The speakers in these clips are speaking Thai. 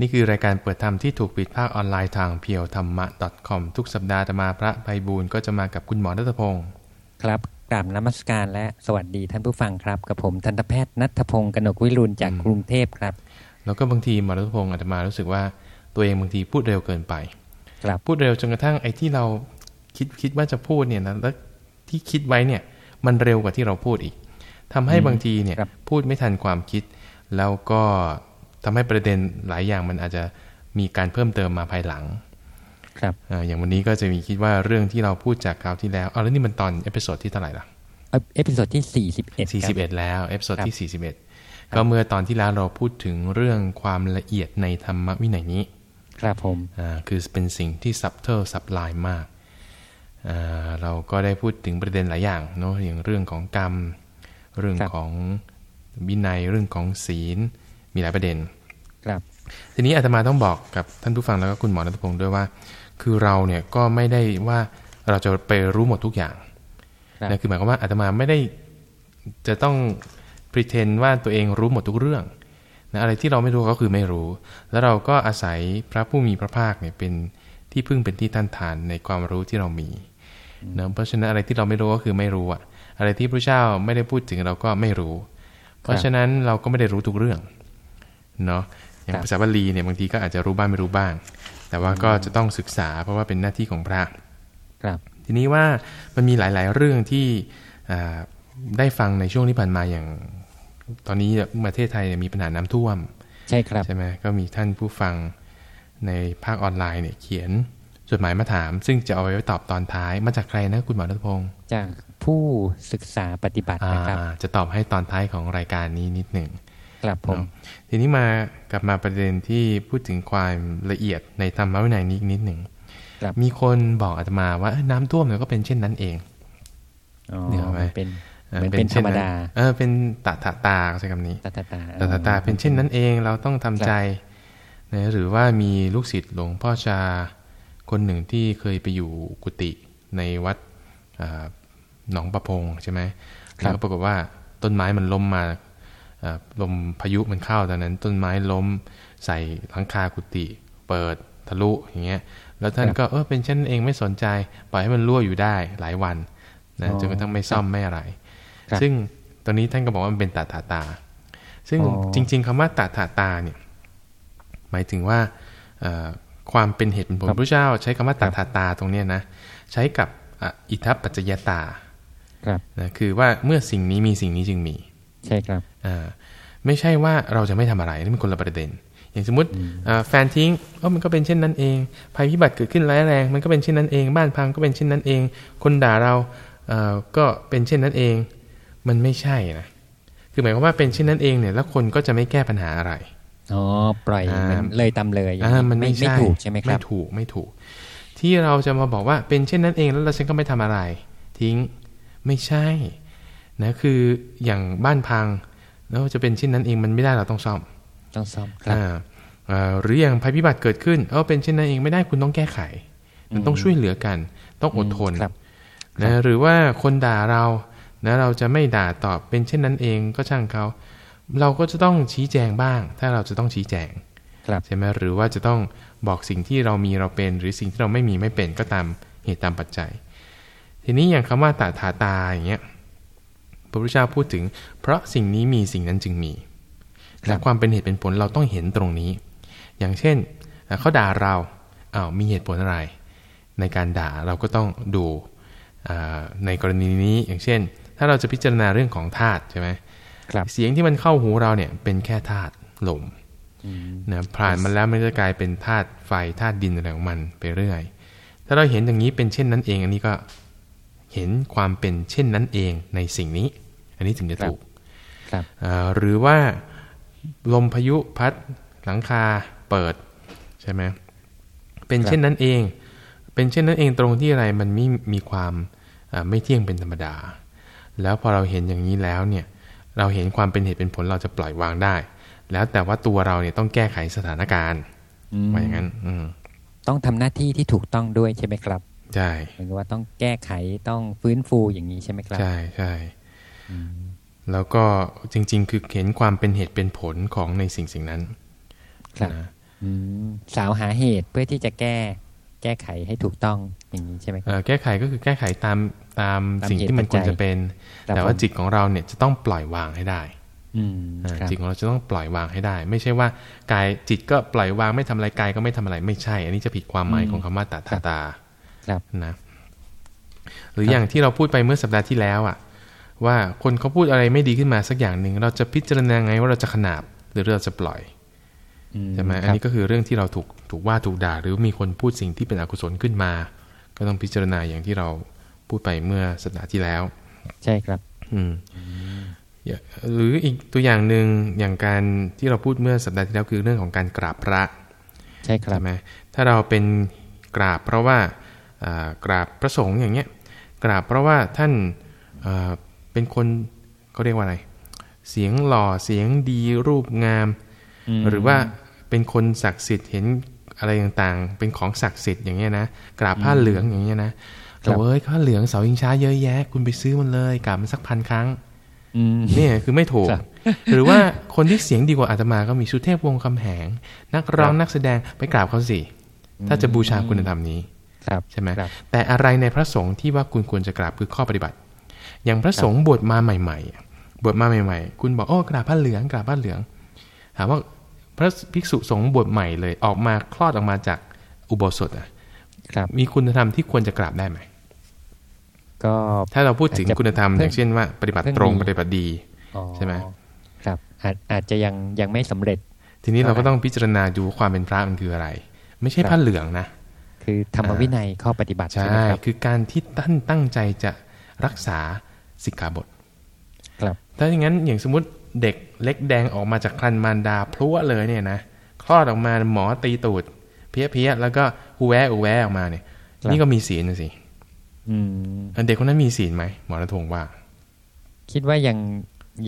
นี่คือรายการเปิดธรรมที่ถูกปิดภาคออนไลน์ทางเพียวธรรมะ .com ทุกสัปดาห์จะมาพระไพบูลก็จะมากับคุณหมอรัตพงศ์ครับกราบนมัสการและสวัสดีท่านผู้ฟังครับ กับผมทันตแพทย์นัทพงศ์กนกวิรุณจากกรุงเทพครับ แล้วก็บางทีหมอรัตพงศ์อาจจะมารู้สึกว่าตัวเองบางทีพูดเร็วเกินไป ครับพูดเร็วจนกระทั่งไอ้ที่เราคิดคิดว่าจะพูดเนี่ยนะแล้วที่คิดไว้เนี่ยมันเร็วกว่าที่เราพูดอีกทำให้บางทีเนี่ยพูดไม่ทันความคิด แล้วก็ ทำให้ประเด็นหลายอย่างมันอาจจะมีการเพิ่มเติมมาภายหลัง ครับอย่างวันนี้ก็จะมีคิดว่าเรื่องที่เราพูดจากคราวที่แล้วเอาแล้วนี่มันตอน episode ที่เท่าไหร่ล่ะ episode ที่สี่สิบเอ็ดสี่สิบเอ็ดแล้ว episode ที่สี่สิบเอ็ดก็เมื่อตอนที่แล้วเราพูดถึงเรื่องความละเอียดในธรรมวินัยนี้ ครับผมอ่าคือเป็นสิ่งที่ subtle sublime มากอ่าเราก็ได้พูดถึงประเด็นหลายอย่างเนาะอย่างเรื่องของกรรม เรื่องของวินัยเรื่องของศีล มีหลายประเด็น ครับ ทีนี้อาตมาต้องบอกกับท่านผู้ฟังแล้วก็คุณหมอรัตพงศ์ด้วยว่า คือเราเนี่ยก็ไม่ได้ว่าเราจะไปรู้หมดทุกอย่างนะคือหมายความว่าอาตมาไม่ได้จะต้อง pretend ว่าตัวเองรู้หมดทุกเรื่องนะอะไรที่เราไม่รู้ก็คือไม่รู้ แล้วเราก็อาศัยพระผู้มีพระภาคเนี่ยเป็นที่พึ่งเป็นที่ท่านทานในความรู้ที่เรามีนะเพราะฉะนั้นอะไรที่เราไม่รู้ก็คือไม่รู้อะอะไรที่พระเจ้าไม่ได้พูดถึงเราก็ไม่รู้ เพราะฉะนั้นเราก็ไม่ได้รู้ทุกเรื่อง เนาะอย่างภาษาบาลีเนี่ยบางทีก็อาจจะรู้บ้างไม่รู้บ้าง แต่ว่าก็จะต้องศึกษาเพราะว่าเป็นหน้าที่ของพระครับ ทีนี้ว่ามันมีหลาย ๆ เรื่องที่ได้ฟังในช่วงที่ผ่านมาอย่าง ตอนนี้ประเทศไทยมีปัญหาน้ำท่วม ใช่ครับใช่ไหมก็มีท่านผู้ฟังในภาคออนไลน์เนี่ยเขียนจดหมายมาถาม ซึ่งจะเอาไว้ตอบตอนท้ายมาจากใครนะคุณหมอรัตพงศ์จากผู้ศึกษาปฏิบัตินะครับจะตอบให้ตอนท้ายของรายการนี้นิดหนึ่ง ครับผมทีนี้มากลับมาประเด็นที่พูดถึงความละเอียดในธรรมะวินัยนี้นิดหนึ่งมีคนบอกอาตมาว่าน้ำท่วมเนี่ยก็เป็นเช่นนั้นเองเนี่ยไหมเป็นเป็นธรรมดาเออเป็นตาตาตาใช้คำนี้ตาตาตาตาตาตาเป็นเช่นนั้นเองเราต้องทำใจนะหรือว่ามีลูกศิษย์หลวงพ่อชาคนหนึ่งที่เคยไปอยู่กุฏิในวัดหนองประพงใช่ไหมแล้วก็ปรากฏว่าต้นไม้มันล้มมา ลมพายุมันเข้าตอนนั้น ต้นไม้ล้มใส่หลังคากุฏิเปิดทะลุอย่างเงี้ย แล้วท่านก็เออเป็นฉันเองไม่สนใจ ปล่อยให้มันรั่วอยู่ได้หลายวันนะจนกระทั่งไม่ซ่อมไม่อะไร ซึ่งตอนนี้ท่านก็บอกว่ามันเป็นตาตาตา ซึ่งจริง ๆคำว่าตาตาตาเนี่ยหมายถึงว่าความเป็นเหตุเป็นผลพระเจ้า ใช้คำว่าตถาตาตรงเนี้นะใช้กับอิทัปปัจจยตาครับนะคือว่าเมื่อสิ่งนี้มีสิ่งนี้จึงมี ใช่ครับอ่าไม่ใช่ว่าเราจะไม่ทำอะไรนี่เป็นคนละประเด็น อย่างสมมติแฟนทิ้งเออมันก็เป็นเช่นนั้นเอง ภัยพิบัติเกิดขึ้นร้ายแรง มันก็เป็นเช่นนั้นเอง บ้านพังก็เป็นเช่นนั้นเอง คนด่าเราเอก็เป็นเช่นนั้นเอง มันไม่ใช่นะคือหมายความว่าเป็นเช่นนั้นเองเนี่ยแล้วคนก็จะไม่แก้ปัญหาอะไรอ๋อปล่อยมันเลยตำเลยอ่ามันไม่ไม่ถูกใช่ไหมครับไม่ถูกไม่ถูก ที่เราจะมาบอกว่าเป็นเช่นนั้นเองแล้วเราฉันก็ไม่ทำอะไร ทิ้งไม่ใช่ นะคืออย่างบ้านพังแล้วจะเป็นเช่นนั้นเองมันไม่ได้เราต้องซ่อมต้องซ่อมครับหรืออย่างภัยพิบัติเกิดขึ้นเออเป็นเช่นนั้นเองไม่ได้คุณต้องแก้ไขมันต้องช่วยเหลือกัน ต้องอดทนนะหรือว่าคนด่าเรานะเราจะไม่ด่าตอบเป็นเช่นนั้นเองก็ช่างเขา เราก็จะต้องชี้แจงบ้าง ถ้าเราจะต้องชี้แจงใช่ไหมหรือว่าจะต้องบอกสิ่งที่เรามีเราเป็น หรือสิ่งที่เราไม่มีไม่เป็นก็ตามเหตุตามปัจจัย ทีนี้อย่างคำว่าตาถาตาอย่างเงี้ย พระพุทธเจ้าพูดถึง เพราะสิ่งนี้มีสิ่งนั้นจึงมีและความเป็นเหตุเป็นผลเราต้องเห็นตรงนี้ อย่างเช่นเขาด่าเราอา้าวมีเหตุผลอะไร ในการด่าเราก็ต้องดูในกรณีนี้อย่างเช่น ถ้าเราจะพิจารณาเรื่องของธาตุใช่ไหมเสียงที่มันเข้าหูเราเนี่ยเป็นแค่ธาตุลมนะผ่านมันแล้วมันจะกลายเป็นธาตุไฟธาตุดินอะไรของมันไปเรื่อย ถ้าเราเห็นอย่างนี้เป็นเช่นนั้นเอง อันนี้ก็ เห็นความเป็นเช่นนั้นเองในสิ่งนี้ อันนี้ถึงจะถูกหรือว่าลมพายุพัดหลังคาเปิดใช่ไหมเป็นเช่นนั้นเอง เป็นเช่นนั้นเองตรงที่อะไรมันไม่มีความไม่เที่ยงเป็นธรรมดา แล้วพอเราเห็นอย่างนี้แล้วเนี่ยเราเห็นความเป็นเหตุเป็นผลเราจะปล่อยวางได้ แล้วแต่ว่าตัวเราเนี่ยต้องแก้ไขสถานการณ์ว่าอย่างนั้น อืต้องทำหน้าที่ที่ถูกต้องด้วยใช่ไหมครับ ใช่หมายว่าต้องแก้ไขต้องฟื้นฟูอย่างนี้ใช่ไหมครับ ใช่ใช่แล้วก็จริง ๆ คือเห็นความเป็นเหตุเป็นผลของในสิ่งสิ่งนั้นนะสาวหาเหตุเพื่อที่จะแก้แก้ไขให้ถูกต้องอย่างนี้ใช่ไหมแก้ไขก็คือแก้ไขตามตามสิ่งที่มันควรจะเป็น แต่ว่าจิตของเราเนี่ยจะต้องปล่อยวางให้ได้จิตของเราจะต้องปล่อยวางให้ได้ ไม่ใช่ว่ากายจิตก็ปล่อยวางไม่ทำอะไรกายก็ไม่ทำอะไรไม่ใช่ อันนี้จะผิดความหมายของคำว่าตาตาตา นะหรืออย่างที่เราพูดไปเมื่อสัปดาห์ที่แล้วอะ ว่าคนเขาพูดอะไรไม่ดีขึ้นมาสักอย่างหนึ่งเราจะพิจารณาไงว่าเราจะขนาบหรือเราจะปล่อยใช่ไหมอันนี้ก็คือเรื่องที่เราถูกถูกว่าถูกด่า หรือมีคนพูดสิ่งที่เป็นอกุศลขึ้นมา ก็ต้องพิจารณาอย่างที่เราพูดไปเมื่อสัปดาห์ที่แล้ว ใช่ครับ อืมหรืออีกตัวอย่างหนึ่งอย่างการที่เราพูดเมื่อสัปดาห์ที่แล้วคือเรื่องของการกราบพระ ใช่ครับใช่ไหมถ้าเราเป็นกราบเพราะว่า กราบพระสงฆ์อย่างเงี้ยกราบเพราะว่าท่านเป็นคนเขาเรียกว่าอะไร เสียงหล่อเสียงดีรูปงาม หรือว่าเป็นคนศักดิ์สิทธิ์เห็นอะไรต่างๆ เป็นของศักดิ์สิทธิ์อย่างเงี้ยนะกราบผ้าเหลืองอย่างเงี้ยนะเราเอ้ยผ้าเหลืองเสาอิงช้าเยอะแยะ คุณไปซื้อมันเลยกราบมันสักพันครั้งนี่คือไม่ถูก หรือว่าคนที่เสียงดีกว่าอาตมาก็มีสุเทพวงคำแหง นักร้องนักแสดงไปกราบเขาสิถ้าจะบูชาคุณธรรมนี้ ใช่ไหมแต่อะไรในพระสงฆ์ที่ว่าคุณควรจะกราบคือข้อปฏิบัติ อย่างพระสงฆ์บวชมาใหม่ ๆ บวชมาใหม่ ๆ คุณบอกโอ้กราบผ้าเหลืองกราบผ้าเหลือง ถามว่าพระภิกษุสงฆ์บวชใหม่เลยออกมาคลอดออกมาจากอุโบสถอะมีคุณธรรมที่ควรจะกราบได้ไหมก็ถ้าเราพูดถึงคุณธรรมอย่างเช่นว่า ปฏิบัติตรงปฏิบัติดีใช่ไหมครับอาจอาจจะยังยังไม่สำเร็จ ทีนี้เราก็ต้องพิจารณาดูความเป็นพระมันคืออะไร ไม่ใช่ผ้าเหลืองนะ คือธรรมวินัยข้อปฏิบัติใช่คือการที่ท่านตั้งใจจะรักษาสิกขาบทครับถ้าอย่างนั้นอย่างสมมติเด็กเล็กแดงออกมาจากครันมารดาพลั่วเลยเนี่ยนะคลอดออกมาหมอตีตูด เพี้ยเพี้ยแล้วก็อูแวอูแวออกมาเนี่ย นี่ก็มีศีลนะสิเด็กคนนั้นมีศีลไหมหมอระทงว่า คิดว่ายัง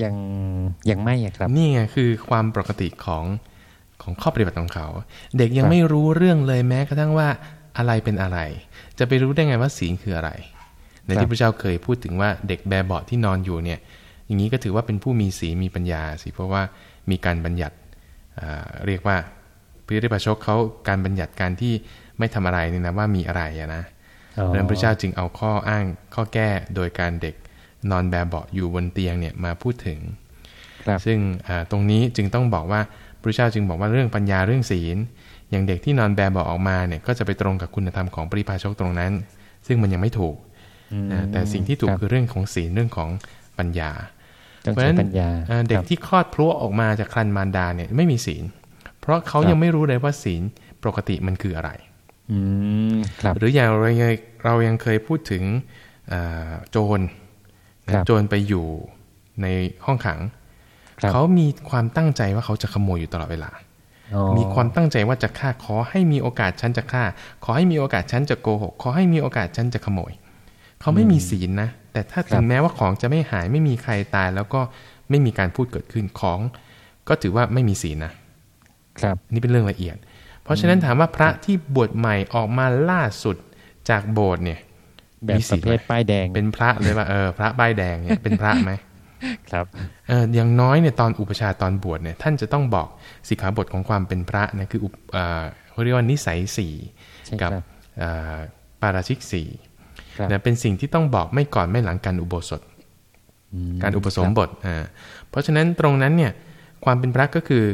ยังยังไม่ครับ นี่ไงคือความปกติของของข้อปฏิบัติของเขา เด็กยังไม่รู้เรื่องเลยแม้กระทั่งว่า อะไรเป็นอะไร จะไปรู้ได้ไงว่าศีลคืออะไร ในที่พระเจ้าเคยพูดถึงว่าเด็กแบเบาะที่นอนอยู่เนี่ย อย่างนี้ก็ถือว่าเป็นผู้มีศีลมีปัญญาสิเพราะว่ามีการบัญญัติเรียกว่าพระริปชกเขาการบัญญัติการที่ไม่ทำอะไรนี่นะว่ามีอะไรนะดังนั้นพระเจ้าจึงเอาข้ออ้างข้อแก้โดยการเด็กนอนแบบเบาะอยู่บนเตียงเนี่ยมาพูดถึง ซึ่งตรงนี้จึงต้องบอกว่าพระเจ้าจึงบอกว่าเรื่องปัญญาเรื่องศีล อย่างเด็กที่นอนแบบเบาะออกมาเนี่ยก็จะไปตรงกับคุณธรรมของปริพาชกตรงนั้น ซึ่งมันยังไม่ถูกแต่สิ่งที่ถูกคือเรื่องของศีลเรื่องของปัญญา เพราะฉะนั้นเด็กที่คลอดพลุออกมาจากครันมารดาเนี่ยไม่มีศีล เพราะเขายังไม่รู้เลยว่าศีลปกติมันคืออะไรหรืออย่างเรายังเรายังเคยพูดถึงโจรโจรไปอยู่ในห้องขัง เขามีความตั้งใจว่าเขาจะขโมยอยู่ตลอดเวลา มีความตั้งใจว่าจะฆ่าขอให้มีโอกาสฉันจะฆ่า ขอให้มีโอกาสฉันจะโกหก ขอให้มีโอกาสฉันจะขโมย เขาไม่มีศีลนะ แต่ถ้าถึงแม้ว่าของจะไม่หายไม่มีใครตาย แล้วก็ไม่มีการพูดเกิดขึ้นของ ก็ถือว่าไม่มีศีลนะครับนี่เป็นเรื่องละเอียด เพราะฉะนั้นถามว่าพระที่บวชใหม่ออกมาล่าสุดจากโบสถ์เนี่ยแบบประเภทป้ายแดงเป็นพระเลยว่าเออพระป้ายแดงเนี่ยเป็นพระไหม ครับเอออย่างน้อยเนี่ยตอนอุปชาตอนบวชเนี่ยท่านจะต้องบอกสิกขาบทของความเป็นพระนะคือเขาเรียกว่านิสัยสี่กับปาราชิกสี่นะเป็นสิ่งที่ต้องบอกไม่ก่อนไม่หลังการอุโบสถ การอุปสมบทอ่าเพราะฉะนั้นตรงนั้นเนี่ยความเป็นพระก็คือ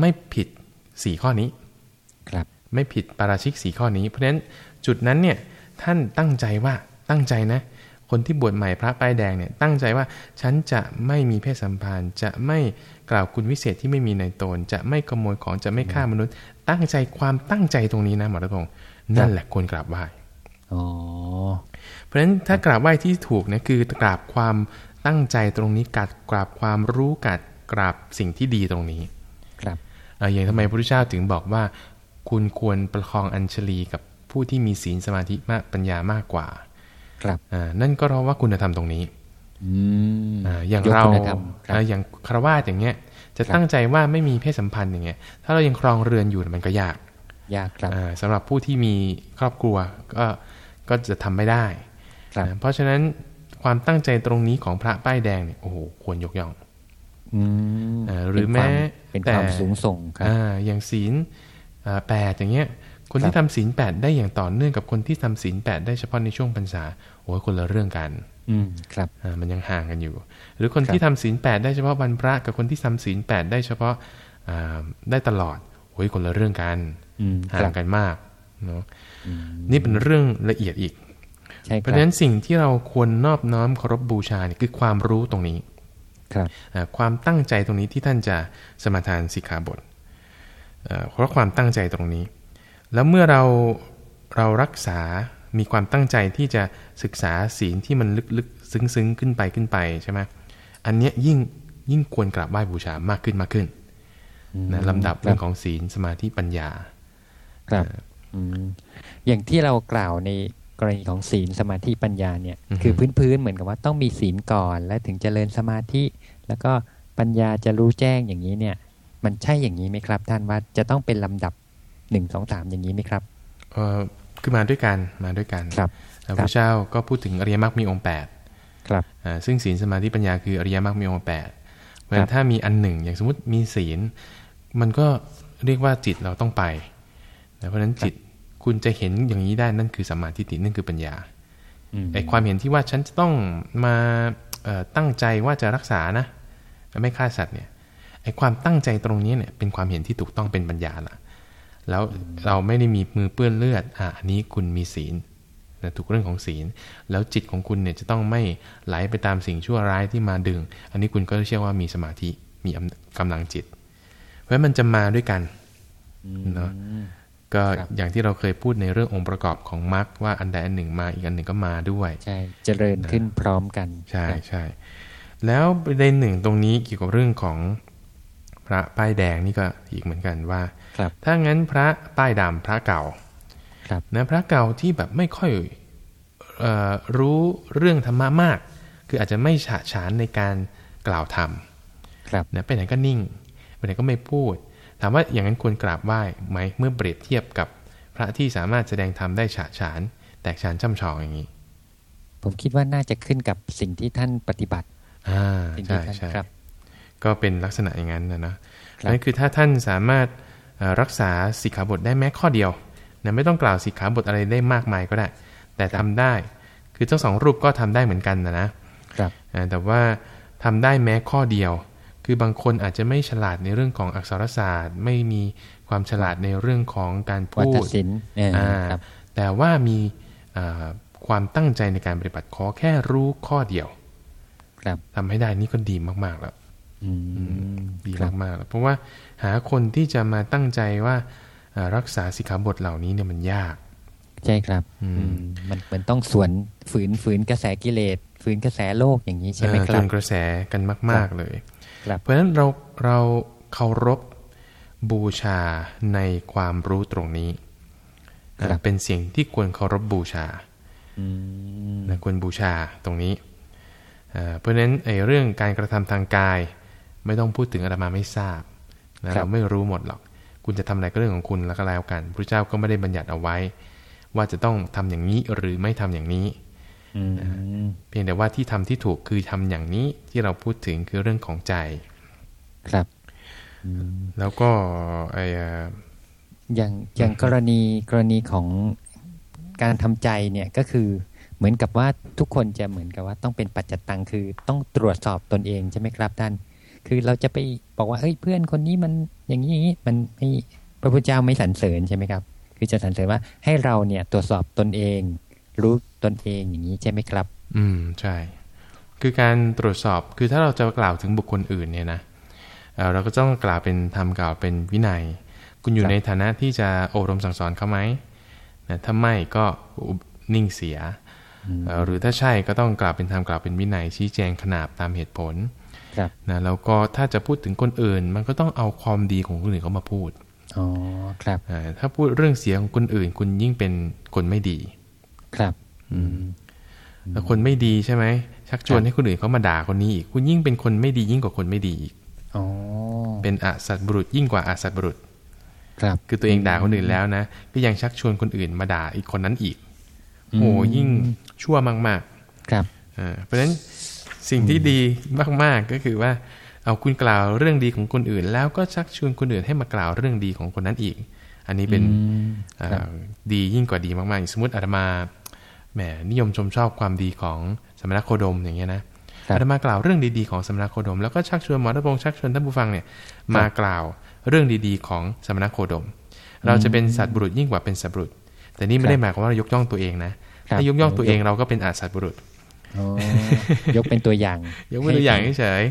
ไม่ผิดสี่ข้อนี้ครับไม่ผิดปาราชิกสีข้อนี้ เพราะฉะนั้นจุดนั้นเนี่ยท่านตั้งใจว่าตั้งใจนะ คนที่บวชใหม่พระป้ายแดงเนี่ยตั้งใจว่าฉันจะไม่มีเพศสัมพันธ์ จะไม่กล่าวคุณวิเศษที่ไม่มีในตน จะไม่ขโมยของจะไม่ฆ่ามนุษย์ ตั้งใจความตั้งใจตรงนี้นะหมอรัตงนั่นแหละควรกราบไหว้เพราะฉะนั้นถ้ากราบไหว้ที่ถูกนะคือกราบความตั้งใจตรงนี้กัดกราบความรู้กัดกราบสิ่งที่ดีตรงนี้อย่างทำไมพระพุทธเจ้าถึงบอกว่า คุณควรประคองอัญชลีกับผู้ที่มีศีลสมาธิมากปัญญามากกว่า ครับอ่านั่นก็เพราะว่าคุณธรรมตรงนี้อ่าอย่างเราอย่างครวาสอย่างเงี้ย จะตั้งใจว่าไม่มีเพศสัมพันธ์อย่างเงี้ย ถ้าเรายังครองเรือนอยู่มันก็ยาก ยากครับสำหรับผู้ที่มีครอบครัวก็ก็จะทำไม่ได้เพราะฉะนั้นความตั้งใจตรงนี้ของพระป้ายแดงเนี่ยโอ้โหควรยกย่องหรือแม้เป็นความสูงส่งครับอย่างศีลแปดอย่างเงี้ย คนที่ทำศีลแปดได้อย่างต่อเนื่องกับคนที่ทำศีลแปดได้เฉพาะในช่วงพรรษา โอ้ยคนละเรื่องกัน อืมครับอ่ามันยังห่างกันอยู่ หรือคนที่ทำศีลแปดได้เฉพาะวันพระกับคนที่ทำศีลแปดได้เฉพาะอ่าได้ตลอดโอ้ยคนละเรื่องกันห่างกันมากเนาะนี่เป็นเรื่องละเอียดอีกเพราะฉะนั้นสิ่งที่เราควรนอบน้อมเคารพบูชาเนี่ยคือความรู้ตรงนี้ครับความตั้งใจตรงนี้ที่ท่านจะสมาทานสิกขาบทเพราะความตั้งใจตรงนี้ แล้วเมื่อเราเรารักษา มีความตั้งใจที่จะศึกษาศีลที่มันลึกๆ ซึ้งๆ ขึ้นไปขึ้นไปใช่ไหมอันเนี้ยยิ่งยิ่งควรกราบไหว้บูชามากขึ้นมากขึ้นนะลำดับเรื่องของศีลสมาธิปัญญา ครับอย่างที่เรากล่าวในกรณีของศีลสมาธิปัญญาเนี่ย คือพื้นๆเหมือนกับว่าต้องมีศีลก่อน แล้วถึงจเจริญสมาธิ แล้วก็ปัญญาจะรู้แจ้งอย่างนี้เนี่ย มันใช่อย่างนี้ไหมครับ ท่านว่าจะต้องเป็นลำดับหนึ่งสองสามอย่างนี้ไหมครับเออ คือมาด้วยกันมาด้วยกันครับพระเจ้าก็พูดถึงอริยมรรคมีองค์แปดครับอ่าซึ่งศีลสมาธิปัญญาคืออริยมรรคมีองค์แปดเพราะฉะนั้นถ้ามีอันหนึ่ง อย่างสมมติมีศีล มันก็เรียกว่าจิตเราต้องไป เพราะฉะนั้นจิตคุณจะเห็นอย่างนี้ได้นั่นคือสัมมาทิฏฐินั่นคือปัญญาไอ้ความเห็นที่ว่าฉันจะต้องมาตั้งใจว่าจะรักษานะ ไม่ฆ่าสัตว์เนี่ยไอ้ความตั้งใจตรงนี้เนี่ยเป็นความเห็นที่ถูกต้องเป็นปัญญาละ แล้วเราไม่ได้มีมือเปื้อนเลือดอะอันนี้คุณมีศีลนะถูกเรื่องของศีล แล้วจิตของคุณเนี่ยจะต้องไม่ไหลไปตามสิ่งชั่วร้ายที่มาดึง อันนี้คุณก็เชื่อว่ามีสมาธิมีกำลังจิต เพราะมันจะมาด้วยกันเนาะก็อย่างที่เราเคยพูดในเรื่ององค์ประกอบของมรรคว่าอันใดอันหนึ่งมาอีกอันหนึ่งก็มาด้วยใช่เจริญขึ้นพร้อมกัน ใช่ใช่แล้วประเด็นหนึ่งตรงนี้เกี่ยวกับเรื่องของพ ระป้ายแดงนี่ก็อีกเหมือนกันว่า ถ้างั้นพระป้ายดำพระเก่านะพระเก่าที่แบบไม่ค่อยอรู้เรื่องธรรมะมาก คืออาจจะไม่ฉะฉานในการกล่าวธรรมนะไปไหนก็นิ่งไปไหนก็ไม่พูด ถามว่าอย่างนั้นควรกราบไหว้ไหมเมื่อเปรียบเทียบกับพระที่สามารถแสดงธรรมได้ฉะฉาน แตกฉานช่ำชองอย่างนี้ ผมคิดว่าน่าจะขึ้นกับสิ่งที่ท่านปฏิบัติอ่าใช่ใช่ ก็เป็นลักษณะอย่างนั้นนะนะนั่นคือถ้าท่านสามารถรักษาสิกขาบทได้แม้ข้อเดียวนะไม่ต้องกล่าวสิกขาบทอะไรได้มากมายก็ได้ แต่ทำได้ คือทั้งสองรูปก็ทำได้เหมือนกันนะนะครับแต่ว่าทำได้แม้ข้อเดียว คือบางคนอาจจะไม่ฉลาดในเรื่องของอักษรศาสตร์ ไม่มีความฉลาดในเรื่องของการพูดแต่ว่ามีความตั้งใจในการปฏิบัติขอแค่รู้ข้อเดียวครับทำให้ได้นี่ก็ดีมากๆแล้ว ดีมากๆแล้วเพราะว่าหาคนที่จะมาตั้งใจว่ารักษาสิกขาบทเหล่านี้เนี่ยมันยาก ใช่ครับมันมันต้องสวนฝืนฝืนกระแสกิเลสฝืนกระแสโลกอย่างนี้ใช่ไหมครับฝืนกระแสกันมาก ๆเลยเพราะฉะนั้นเราเราเคารพบูชาในความรู้ตรงนี้เป็นสิ่งที่ควรเคารพบูชาควรบูชาตรงนี้เพราะฉะนั้นไอ้เรื่องการกระทำทางกาย ไม่ต้องพูดถึงอาตมาไม่ทราบนะเราไม่รู้หมดหรอก คุณจะทำอะไรก็เรื่องของคุณแล้วก็แล้วกันพระเจ้าก็ไม่ได้บัญญัติเอาไว้ ว่าจะต้องทำอย่างนี้หรือไม่ทำอย่างนี้เพียงแต่ว่าที่ทำที่ถูกคือทำอย่างนี้ที่เราพูดถึงคือเรื่องของใจ ครับแล้วก็ไออย่างอย่างกรณีกรณีของการทำใจเนี่ยก็คือเหมือนกับว่าทุกคนจะเหมือนกับว่าต้องเป็นปัจจตังคือต้องตรวจสอบตนเองใช่ไหมครับท่าน คือเราจะไปบอกว่าเฮ้ยเพื่อนคนนี้มันอย่างนี้มันไม่พระพุทธเจ้าไม่สรรเสริญใช่ไหมครับ คือจะสรรเสริญว่าให้เราเนี่ยตรวจสอบตนเอง รู้ตนเองอย่างนี้ใช่ไหมครับ อืมใช่ คือการตรวจสอบคือถ้าเราจะกล่าวถึงบุคคลอื่นเนี่ยนะเราก็ต้องกล่าวเป็นธรรมกล่าวเป็นวินัย คุณอยู่ในฐานะที่จะอบรมสั่งสอนเขาไหมนะถ้าไม่ก็นิ่งเสีย หรือถ้าใช่ก็ต้องกล่าวเป็นธรรมกล่าวเป็นวินัยชี้แจงขนาบตามเหตุผล นะแล้วก็ถ้าจะพูดถึงคนอื่น มันก็ต้องเอาความดีของคนอื่นเขามาพูดอ๋อครับถ้าพูดเรื่องเสียของคนอื่น คุณยิ่งเป็นคนไม่ดี ครับแล้วคนไม่ดีใช่ไหมชักชวนให้คนอื่นเขามาด่าคนนี้อีกคุณยิ่งเป็นคนไม่ดียิ่งกว่าคนไม่ดีอีกเป็นอสัตบุรุษยิ่งกว่าอสัตบุรุษ ครับ คือตัวเองด่าคนอื่นแล้วนะก็ยังชักชวนคนอื่นมาด่าอีกคนนั้นอีกโอ้ยิ่งชั่วมาก ๆ ครับเพราะฉะนั้น สิ่งที่ดีมากๆก็คือว่าเอาคุณกล่าวเรื่องดีของคนอื่น แล้วก็ชักชวนคนอื่นให้มากล่าวเรื่องดีของคนนั้นอีก อันนี้เป็นดียิ่งกว่าดีมากๆ สมมติอาตมาแหมนิยมชมชอบความดีของสมณโคดมอย่างเงี้ยนะอาตมากล่าวเรื่องดีๆของสมณโคดม แล้วก็ชักชวนหมอตะพงชักชวนท่านผู้ฟังเนี่ยมากล่าวเรื่องดีๆ ของสมณโคดม เราจะเป็นสัตว์บุรุษยิ่งกว่าเป็นสัตว์บุรุษ แต่นี่ไม่ได้หมายความว่าเรายกย่องตัวเองนะถ้ายกย่องตัวเองเราก็เป็นอาสัตว์บุรุษ ยกเป็นตัวอย่าง ยกเป็นตัวอย่างเฉย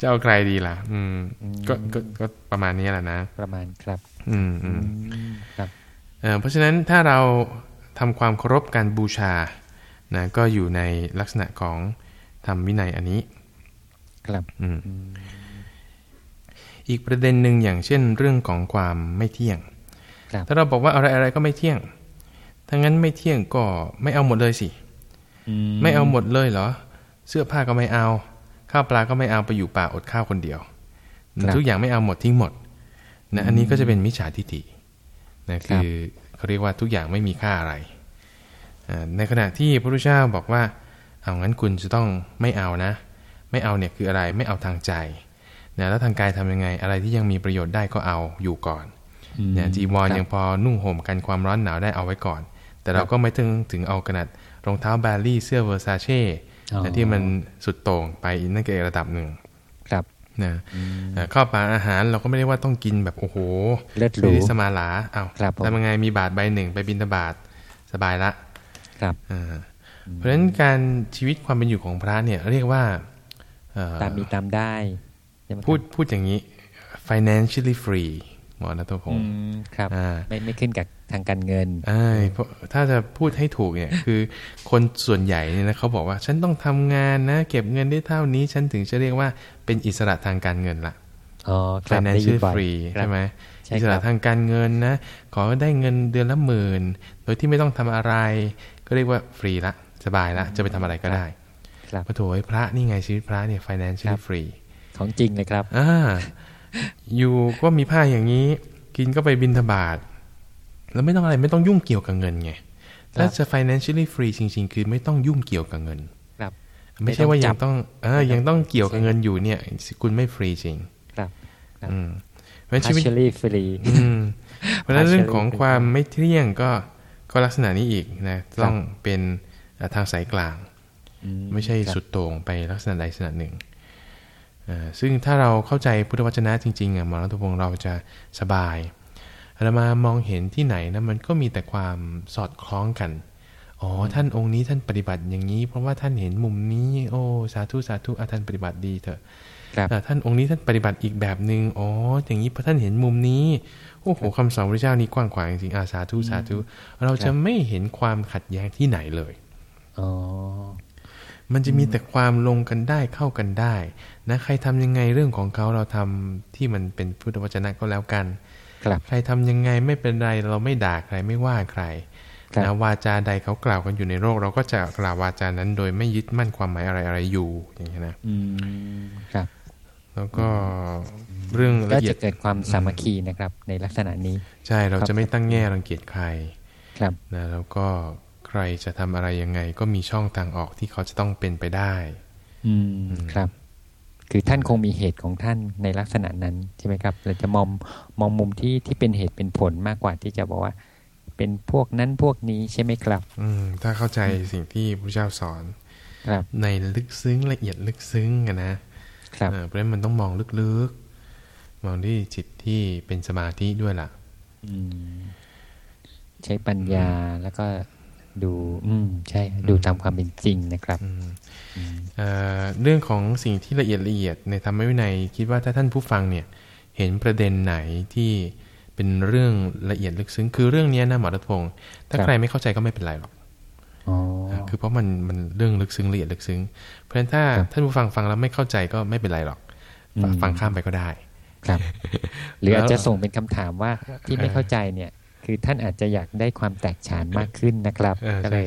จะเอาใครดีล่ะ อืมก็ก็ประมาณนี้แหละนะ ประมาณครับ อืมอืมครับเพราะฉะนั้นถ้าเราทำความเคารพการบูชานะก็อยู่ในลักษณะของทำวินัยอันนี้ ครับอืมอีกประเด็นหนึ่งอย่างเช่นเรื่องของความไม่เที่ยง ถ้าเราบอกว่าอะไรอะไรก็ไม่เที่ยง ถ้างั้นไม่เที่ยงก็ไม่เอาหมดเลยสิ ไม่เอาหมดเลยเหรอ เสื้อผ้าก็ไม่เอา ข้าวปลาก็ไม่เอาไปอยู่ป่าอดข้าวคนเดียว ทุกอย่างไม่เอาหมดทิ้งหมดนะอันนี้ก็จะเป็นมิจฉาทิฏฐินะคือเขาเรียกว่าทุกอย่างไม่มีค่าอะไร ในขณะที่พระพุทธเจ้าบอกว่า เอางั้นคุณจะต้องไม่เอานะ ไม่เอาเนี่ยคืออะไรไม่เอาทางใจนะแล้วทางกายทำยังไง อะไรที่ยังมีประโยชน์ได้ก็เอาอยู่ก่อนเนี่ยจีวรยังพอนุ่งห่มกันความร้อนหนาวได้เอาไว้ก่อน แต่เราก็ไม่ถึงถึงเอาขนาด รองเท้าแบรลี่เสื้อเวอร์ซาเช่ที่มันสุดโต่งไปนั่นก็อีกระดับหนึ่งครับนะข้าวปลาอาหารเราก็ไม่ได้ว่าต้องกินแบบโอ้โหเลือดหรูสมาลาเอาทำยังไงมีบาทใบหนึ่งไปบินตบาทสบายละ ครับเพราะฉะนั้นการชีวิตความเป็นอยู่ของพระเนี่ย เรียกว่าตามมีตามได้ พูดพูดอย่างนี้ financially free หมอณัฐพงศ์ครับไม่ไม่ขึ้นกับทางการเงินใช่ถ้าจะพูดให้ถูกเนี่ย คือคนส่วนใหญ่เนี่ยนะเขาบอกว่าฉันต้องทำงานนะ เก็บเงินได้เท่านี้ ฉันถึงจะเรียกว่าเป็นอิสระทางการเงินละอ๋อ financial free ใช่ไหมอิสระทางการเงินนะ ขอได้เงินเดือนละหมื่นโดยที่ไม่ต้องทำอะไร ก็เรียกว่าฟรีละสบายละจะไปทำอะไรก็ได้พระโถยพระนี่ไงชีวิตพระเนี่ย financial free ของจริงเลยครับอ่า อยู่ก็มีผ้าอย่างนี้ กินก็ไปบินทบาทแล้วไม่ต้องอะไรไม่ต้องยุ่งเกี่ยวกับเงินไงถ้าจะ financially free จริง ๆ คือไม่ต้องยุ่งเกี่ยวกับเงินครับ ไม่ใช่ว่ายังต้องเออยังต้องเกี่ยวกับเงินอยู่เนี่ย คุณไม่ฟรีจริง ครับอืมเพราะชีวิต free เพราะฉะนั้นเรื่องของความไม่เที่ยงก็ก็ลักษณะนี้อีกนะต้องเป็นทางสายกลาง ไม่ใช่สุดโต่งไปลักษณะใดลักษณะหนึ่ง ซึ่งถ้าเราเข้าใจพุทธวจนะจริงๆอะมรณะพงศ์เราจะสบายเรามามองเห็นที่ไหนนะมันก็มีแต่ความสอดคล้องกัน อ๋อท่านองค์นี้ท่านปฏิบัติอย่างนี้ เพราะว่าท่านเห็นมุมนี้ โอ้สาธุสาธุอาท่านปฏิบัติดีเถอะท่านองค์นี้ท่านปฏิบัติอีกแบบหนึ่งอ๋ออย่างนี้พอท่านเห็นมุมนี้โอ้โหคำสอนพระเจ้านี้กว้างขวางจริงอาสาธุสาธุเราจะไม่เห็นความขัดแย้งที่ไหนเลยอ๋อ มันจะมีแต่ความลงกันได้เข้ากันได้นะใครทำยังไงเรื่องของเขาเราทำที่มันเป็นพุทธวจนะก็แล้วกันใครทำยังไงไม่เป็นไรเราไม่ด่าใครไม่ว่าใครนะวาจาใดเขากล่าวกันอยู่ในโลกเราก็จะกล่าววาจานั้น โดยไม่ยึดมั่นความหมายอะไรอะไรอยู่อย่างนี้นะอืมครับ แล้วก็เรื่องละเอียดก็จะเกิดความสามัคคีนะครับ ในลักษณะนี้ ใช่เราจะไม่ตั้งแง่รังเกียจใครครับนะแล้วก็ ใครจะทำอะไรยังไง ก็มีช่องทางออกที่เขาจะต้องเป็นไปได้ อืมครับ คือท่านคงมีเหตุของท่านในลักษณะนั้นใช่ไหมครับเราจะมองมองมุมที่ที่เป็นเหตุเป็นผลมากกว่าที่จะบอกว่า เป็นพวกนั้นพวกนี้ใช่ไหมครับ อืม ถ้าเข้าใจสิ่งที่พระเจ้าสอน ครับ ในลึกซึ้งละเอียดลึกซึ้งนะครับเพราะฉะนั้นมันต้องมองลึกๆ มองที่จิตที่เป็นสมาธิด้วยล่ะใช้ปัญญาแล้วก็ ดู อืมใช่ดูตามความเป็นจริงนะครับเรื่องของสิ่งที่ละเอียดละเอียดในธรรมวินัยคิดว่าถ้าท่านผู้ฟังเนี่ย เห็นประเด็นไหนที่เป็นเรื่องละเอียดลึกซึ้งคือเรื่องนี้นะหมอรัตพงศ์ถ้าใครไม่เข้าใจก็ไม่เป็นไรหรอกคือเพราะมันมันเรื่องลึกซึ้งละเอียดลึกซึ้ง เพราะฉะนั้นถ้าท่านผู้ฟังฟังแล้วไม่เข้าใจก็ไม่เป็นไรหรอก ฟังข้ามไปก็ได้ ครับ หรืออาจจะส่งเป็นคำถามว่าที่ไม่เข้าใจเนี่ย คือท่านอาจจะอยากได้ความแตกฉานมากขึ้นนะครับก็เลย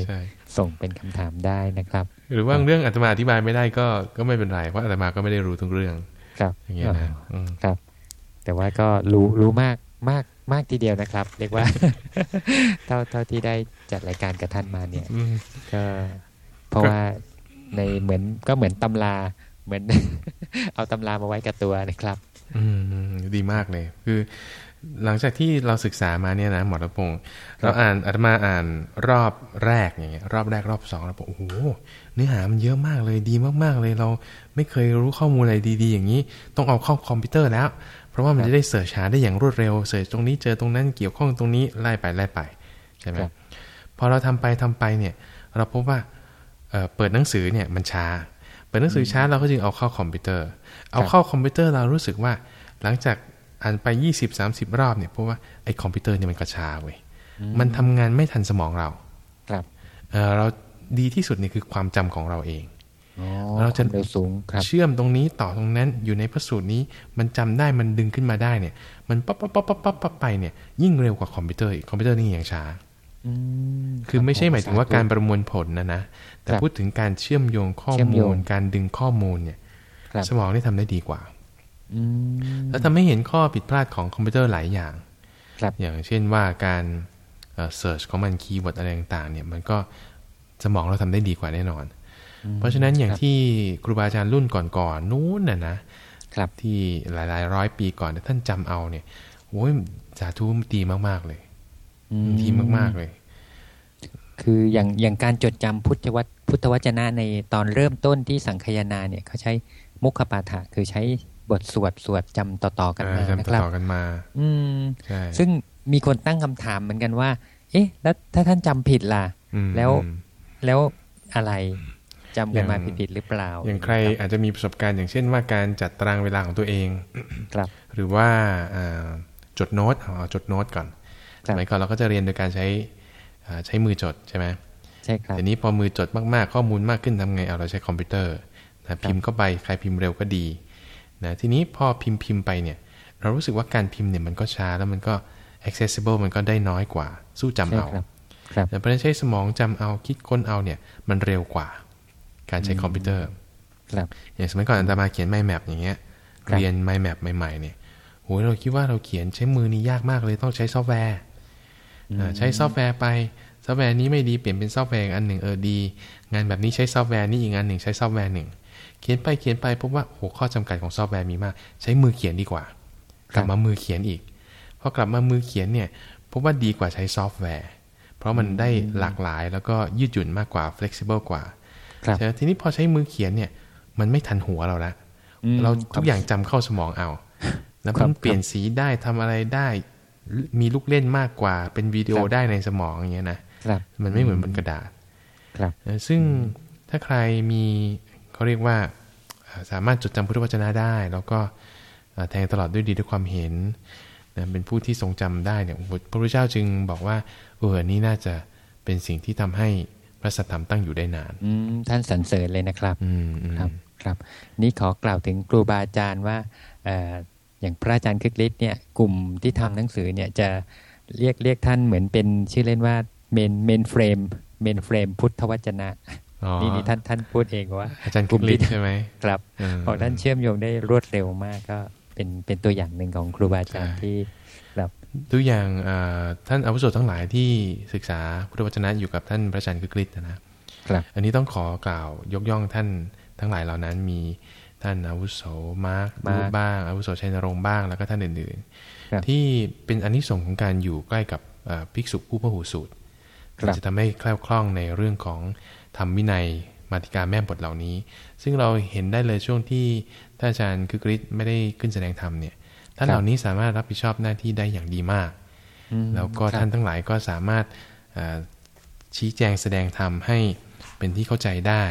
ส่งเป็นคำถามได้นะครับ หรือว่าเรื่องอาตมาอธิบายไม่ได้ก็ก็ไม่เป็นไรเพราะอาตมาก็ไม่ได้รู้ทุกเรื่องครับอย่างเงี้ยนะครับ แต่ว่าก็รู้รู้มากมากมากทีเดียวนะครับ เรียกว่า เท่าเท่าที่ได้จัดรายการกับท่านมาเนี่ยก็เพราะว่าในเหมือนก็เหมือนตำราเหมือน เอาตำรามาไว้กับตัวนะครับ อืมดีมากเลย คือ หลังจากที่เราศึกษามาเนี่ยนะหมอระพงศ์เราอ่านอาตมาอ่านรอบแรกอย่างเงี้ยรอบแรกรอบสองเราบอกโอ้โหเนื้อหามันเยอะมากเลยดีมากๆเลยเราไม่เคยรู้ข้อมูลอะไรดี ๆ อย่างนี้ ต้องเอาเข้าคอมพิวเตอร์แล้ว เพราะว่ามันจะได้เสิร์ชหาได้อย่างรวดเร็วเสิร์ชตรงนี้เจอตรงนั้นเกี่ยวข้องตรงนี้ไล่ไปไล่ไปใช่ไหมพอเราทำไปทำไปเนี่ย เราพบว่าเปิดหนังสือเนี่ยมันช้า เปิดหนังสือช้าเราก็จึงเอาเข้าคอมพิวเตอร์ เอาเข้าคอมพิวเตอร์เรารู้สึกว่าหลังจาก อ่านไปยี่สิบสามสิบรอบเนี่ยเพราะว่าไอ้คอมพิวเตอร์เนี่ยมันก็ช้าเว้ยมันทำงานไม่ทันสมองเรา ครับเราดีที่สุดเนี่ยคือความจำของเราเองเราจะสูงเชื่อมตรงนี้ต่อตรงนั้นอยู่ในพระสูตรนี้มันจำได้มันดึงขึ้นมาได้เนี่ย มันปั๊บปั๊บปั๊บปั๊บปั๊บไปเนี่ยยิ่งเร็วกว่าคอมพิวเตอร์อีกคอมพิวเตอร์นี่ยังช้าคือไม่ใช่หมายถึงว่าการประมวลผลนะนะ แต่พูดถึงการเชื่อมโยงข้อมูล การดึงข้อมูลเนี่ย สมองนี่ทำได้ดีกว่า แล้วทำให้เห็นข้อผิดพลาดของคอมพิวเตอร์หลายอย่างอย่างเช่นว่าการ search ของมัน keyword อะไรต่างๆเนี่ยมันก็สมองเราทำได้ดีกว่าแน่นอน เพราะฉะนั้นอย่างที่ครูบาอาจารย์รุ่นก่อนๆนู้นน่ะนะครับที่หลายๆ ร้อยปีก่อนท่านจำเอาเนี่ยโอ้ยสาธุดีมากๆเลยดีมากๆเลย คืออย่างอย่างการจดจำพุทธวัตพุทธวจนะในตอนเริ่มต้นที่สังคยนาเนี่ยเขาใช้มุขปาฐะคือใช้ บทสวดสวดจำต่อๆกันมานะครับต่อกันมา อืมซึ่งมีคนตั้งคำถามเหมือนกันว่า เอ๊ะ แล้วถ้าท่านจำผิดล่ะ แล้วแล้วอะไรจำกันมาผิดๆหรือเปล่า อย่างใครอาจจะมีประสบการณ์อย่างเช่นว่าการจัดตารางเวลาของตัวเองครับ หรือว่าจดโน้ตเอาจดโน้ตก่อนสมัยก่อนเราก็จะเรียนโดยการใช้ใช้มือจดใช่ไหมใช่ครับทีนี้พอมือจดมากๆ ข้อมูลมากขึ้นทำไงเอาเราใช้คอมพิวเตอร์พิมพ์เข้าไปใครพิมพ์เร็วก็ดี นะทีนี้พอพิมพ์พิมพ์ไปเนี่ย เรารู้สึกว่าการพิมพ์เนี่ยมันก็ช้าแล้วมันก็ accessible มันก็ได้น้อยกว่า สู้จำเอาแต่เพราะนั้นใช้สมองจำเอาคิดค้นเอาเนี่ย มันเร็วกว่า การใช้คอมพิวเตอร์อย่างสมัยก่อนอาตมาเขียน mind map อย่างเงี้ย เรียน mind map ใหม่ๆเนี่ยโหเราคิดว่าเราเขียนใช้มือนี่ยากมากเลยต้องใช้ซอฟต์แวร์ใช้ซอฟต์แวร์ไปซอฟต์แวร์นี้ไม่ดีเปลี่ยนเป็นซอฟต์แวร์อันหนึ่งเออดี งานแบบนี้ใช้ซอฟต์แวร์นี้อีกงานหนึ่งใช้ซอฟต์แวร์หนึ่ง เขียนไปเขียนไปพบว่าโหข้อจำกัดของซอฟต์แวร์มีมาก ใช้มือเขียนดีกว่า กลับมามือเขียนอีกพอกลับมามือเขียนเนี่ยพบว่าดีกว่าใช้ซอฟต์แวร์ เพราะมันได้หลากหลายแล้วก็ยืดหยุ่นมากกว่า flexible กว่าแต่ทีนี้พอใช้มือเขียนเนี่ย มันไม่ทันหัวเราละเราทุกอย่างจำเข้าสมองเอา แล้วมันเปลี่ยนสีได้ทำอะไรได้ มีลูกเล่นมากกว่า เป็นวิดีโอได้ในสมองอย่างเงี้ยนะมันไม่เหมือนบนกระดาษซึ่งถ้าใครมี เขาเรียกว่าสามารถจดจำพุทธวจนะได้ แล้วก็แทงตลอดด้วยดีด้วยความเห็นนะเป็นผู้ที่ทรงจำได้เนี่ยพระพุทธเจ้าจึงบอกว่าเออนี่น่าจะเป็นสิ่งที่ทำให้พระสัทธรรมตั้งอยู่ได้นานอืท่านสรรเสริญเลยนะครับครับครับ นี่ขอกล่าวถึงครูบาอาจารย์ว่าอย่างพระอาจารย์คึกฤทธิ์เนี่ยกลุ่มที่ทำหนังสือเนี่ยจะเรียกเรียกท่านเหมือนเป็นชื่อเล่นว่าmain mainframe mainframe พุทธวจนะ นี่นี่ท่านท่านพูดเองว่า อาจารย์กุมลิใช่ไหมครับพอท่านเชื่อมโยงได้รวดเร็วมากก็เป็นเป็นตัวอย่างหนึ่งของครูบาอาจารย์ที่แบบตัวอย่างท่านอาวุโสทั้งหลายที่ศึกษาพุทธวจนะอยู่กับท่านพระอาจารย์คึกฤทธิ์นะครับ อันนี้ต้องขอกล่าวยกย่องท่านทั้งหลายเหล่านั้นมีท่านอาวุโสมาร์กบ้างอาวุโสชัยนรงค์บ้างแล้วก็ท่านอื่นๆที่เป็นอนนิสงส์ของการอยู่ใกล้กับภิกษุผู้พหูสูตรจะทำให้แคล่วคล่องในเรื่องของ ทำวินัยมาติกาแม่บทเหล่านี้ ซึ่งเราเห็นได้เลยช่วงที่ท่านอาจารย์คือกริชไม่ได้ขึ้นแสดงธรรมเนี่ยท่านเหล่านี้สามารถรับผิดชอบหน้าที่ได้อย่างดีมาก แล้วก็ท่านทั้งหลายก็สามารถชี้แจงแสดงธรรมให้เป็นที่เข้าใจได้